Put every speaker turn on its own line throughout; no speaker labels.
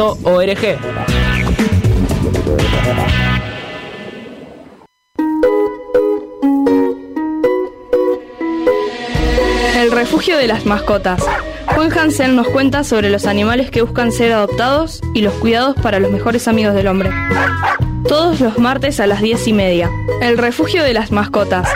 El refugio de las mascotas. Juan Hansen nos cuenta sobre los animales que buscan ser adoptados y los cuidados para los mejores amigos del hombre. Todos los martes a las diez y media. El refugio de las mascotas.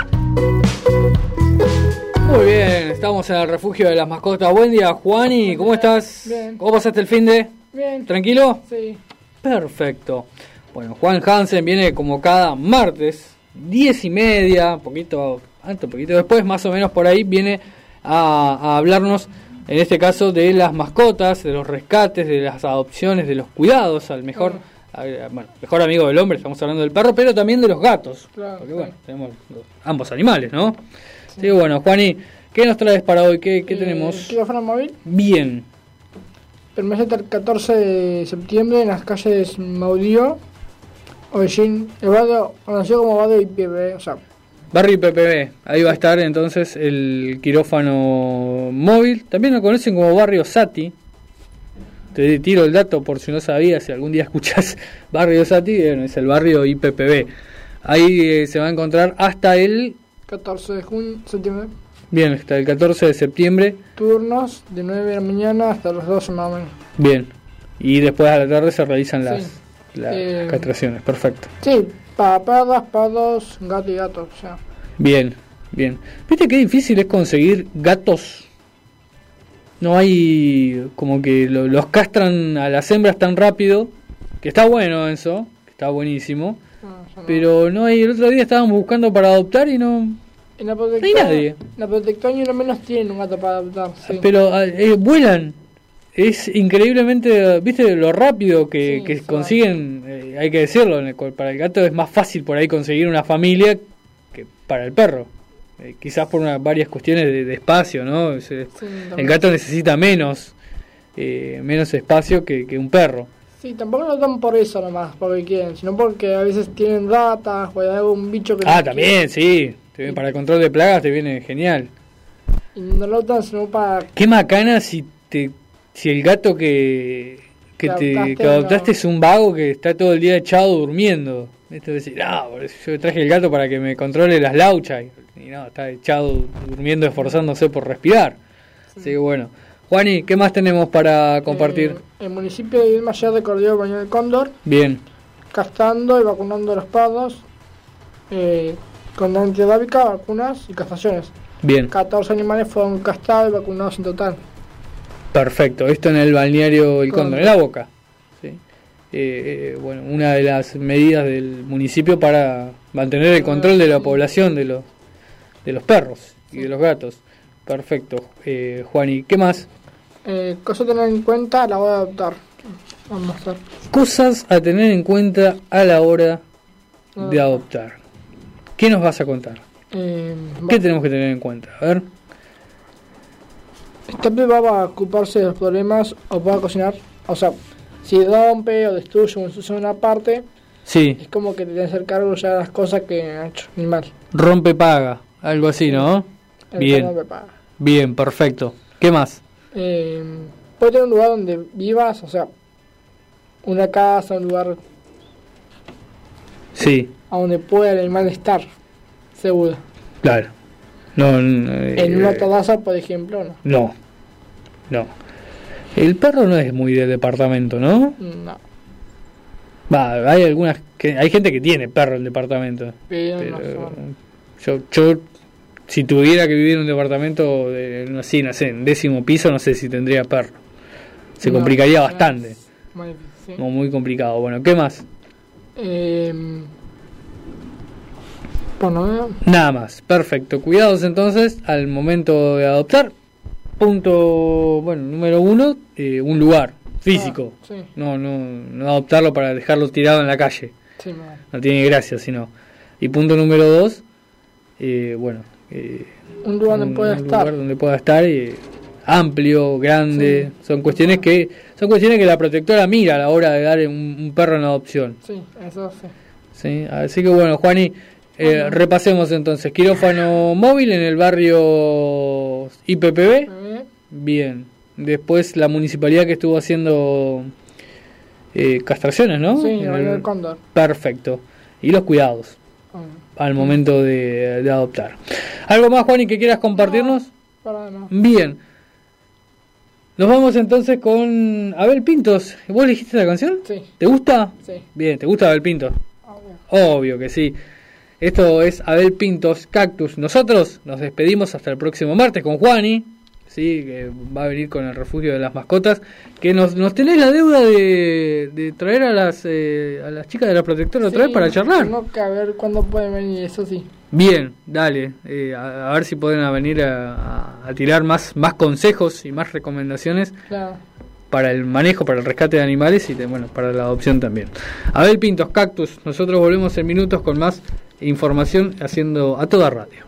Muy bien, estamos en el refugio de las mascotas. Buen día, Juani, ¿cómo estás?
Bien.
¿Cómo pasaste el fin de?
Bien.
¿Tranquilo?
Sí.
Perfecto. Bueno, Juan Hansen viene como cada martes, diez y media, poquito antes, poquito después, más o menos por ahí, viene a, a hablarnos, en este caso, de las mascotas, de los rescates, de las adopciones, de los cuidados al mejor, a- bueno, mejor amigo del hombre, estamos hablando del perro, pero también de los gatos.
Claro,
porque
claro.
bueno, tenemos los- ambos animales, ¿no? Sí, bueno, Juani, ¿qué nos traes para hoy? ¿Qué, qué
Eh,
tenemos?
Quirófano móvil.
Bien,
Permanece hasta el 14 de septiembre en las calles Maudío, Ollín, el barrio conocido como barrio IPB, o sea,
Barrio PPB, ahí va a estar entonces el quirófano móvil. También lo conocen como Barrio Sati. Te tiro el dato por si no sabías, si algún día escuchás Barrio Sati, bueno, es el barrio IPPB. Ahí eh, se va a encontrar hasta el,
14 de junio, septiembre,
bien, hasta el 14 de septiembre,
turnos de 9 de la mañana hasta las 12 más o menos.
bien. Y después a la tarde se realizan las,
Sí.
las
Eh,
castraciones, perfecto.
Sí, para perras, perros, gato y gato, o sea,
Bien, bien. ¿Viste qué difícil es conseguir gatos? No hay como que lo- los castran a las hembras tan rápido, que está bueno eso, que está buenísimo,
no, no.
pero no hay, el otro día estábamos buscando para adoptar y no,
en la
no hay nadie.
la protectora ni lo menos tienen un gato para adoptar, sí.
Pero ah, eh, vuelan. Es increíblemente, viste lo rápido que,
Sí,
que
sí.
consiguen, eh, hay que decirlo, para el gato es más fácil por ahí conseguir una familia que para el perro. Eh, quizás por una- varias cuestiones de, de espacio, ¿no? Es, eh, el gato necesita menos, menos espacio que, que un perro.
Sí, tampoco lo dan por eso nomás, porque quieren, sino porque a veces tienen ratas o hay algún bicho que
Ah, también, sí. Te viene- para el control de plagas te viene genial.
y no lo dan sino para
Qué macana si te si el gato que que, te,
adoptaste
que adoptaste
no.
es un vago que está todo el día echado durmiendo. Esto de decir, no, eso yo traje el gato para que me controle las lauchas. Y no, está echado durmiendo, esforzándose por respirar. Así que bueno. Juani, ¿qué más tenemos para compartir?
Eh, el municipio de Vilma ya recordó el baño del cóndor,
Bien,
castrando y vacunando a los perros, eh, con antirábica, vacunas y castraciones.
bien,
14 animales fueron castrados y vacunados en total.
perfecto. Esto en el balneario El Cóndor, en la boca. ¿sí? Eh, eh, bueno, una de las medidas del municipio para mantener el control de la población de los, de los perros y de los gatos. Perfecto. Eh, Juani, ¿qué más?
Eh, cosa a tener en cuenta a la hora de adoptar. Vamos a.
Cosas a tener en cuenta a la hora de
Ah.
adoptar. ¿Qué nos vas a contar?
Eh,
¿Qué tenemos que tener en cuenta? A ver.
Está preparado para ocuparse de los problemas o para cocinar. O sea, si rompe o destruye o ensucia una parte,
Sí,
es como que te tienes hacer cargo ya de las cosas que ha hecho el animal.
rompe paga, algo así, ¿no?
El
Bien. Bien, perfecto. ¿Qué más?
Eh, puede tener un lugar donde vivas, o sea, una casa, un lugar
Sí,
a donde pueda el animal estar, seguro.
claro. No, no,
En
eh,
una terraza, por ejemplo, no.
No, no. El perro no es muy de departamento, ¿no?
No,
Va, hay algunas que hay gente que tiene perro en departamento.
pero,
yo, yo, si tuviera que vivir en un departamento de, no sé, no sé, en décimo piso, no sé si tendría perro. Se
No,
complicaría bastante.
muy difícil, sí.
Como muy complicado. Bueno, ¿qué más?
Eh, eh,
Nada más. Perfecto. Cuidados entonces al momento de adoptar. Punto, bueno, número uno, eh, un lugar físico.
ah, sí,
No, no, no adoptarlo para dejarlo tirado en la calle.
sí, no.
Tiene gracia, sino. Y punto número dos, eh, bueno, eh,
Un lugar donde
un-
pueda
un
estar.
lugar donde pueda estar eh, amplio, grande. Son cuestiones que son cuestiones que la protectora mira a la hora de dar un, un perro en adopción.
Sí, eso sí.
¿sí? Así que bueno, Juani, eh, repasemos entonces. Quirófano móvil en el barrio IPPB. Bien. Después la municipalidad que estuvo haciendo eh, castraciones, ¿no?
Sí,
En
el cóndor.
Perfecto. Y los cuidados
Ah,
al momento de, de adoptar. ¿Algo más, Juan, y que quieras compartirnos?
para no.
Bien. Nos vamos entonces con Abel Pintos. ¿Vos elegiste la canción?
Sí,
¿Te gusta?
sí.
Bien, ¿te gusta Abel Pintos?
Bien.
Obvio que sí. Esto es Abel Pintos Cactus. Nosotros nos despedimos hasta el próximo martes con Juani, sí, que va a venir con el refugio de las mascotas. Que nos, nos tenés la deuda de, de traer a las eh, a las chicas de la protectora otra
Sí,
vez para charlar.
Tengo que ver cuándo pueden venir, eso sí.
Bien, dale. eh, a, a ver si pueden venir a, a- a tirar más, más consejos y más recomendaciones
Claro.
para el manejo, para el rescate de animales y de- bueno, para la adopción también. Abel Pintos Cactus, nosotros volvemos en minutos con más información haciendo a toda radio.